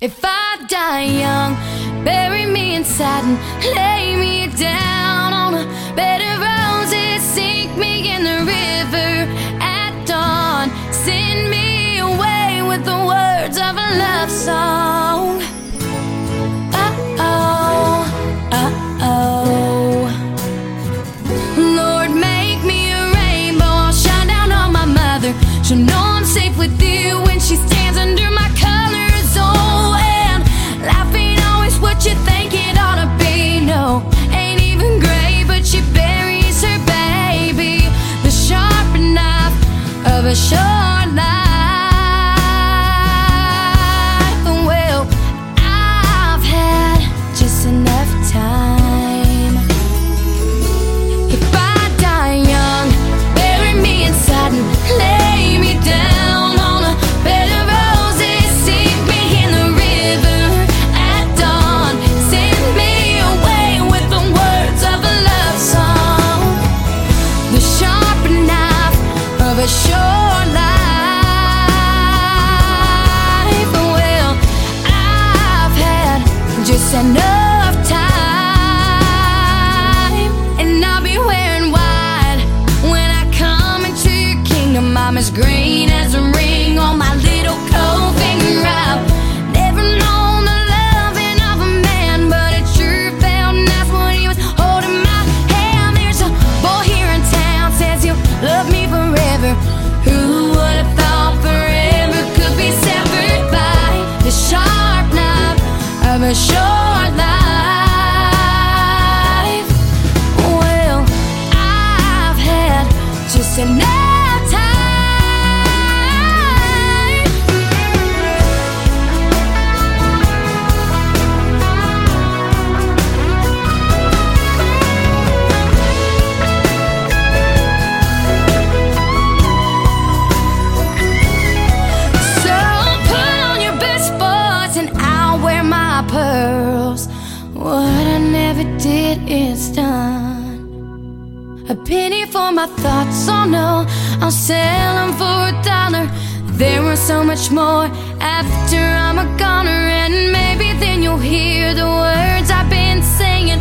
If I die young, bury me in satin, lay me down. A your life oh well. I've had just enough time, and I'll be wearing white when I come into your kingdom. Green. a short life. Well, I've had. A penny for my thoughts, oh no, I'll sell them for a dollar. There was so much more after I'm a goner, and maybe then you'll hear the words I've been saying.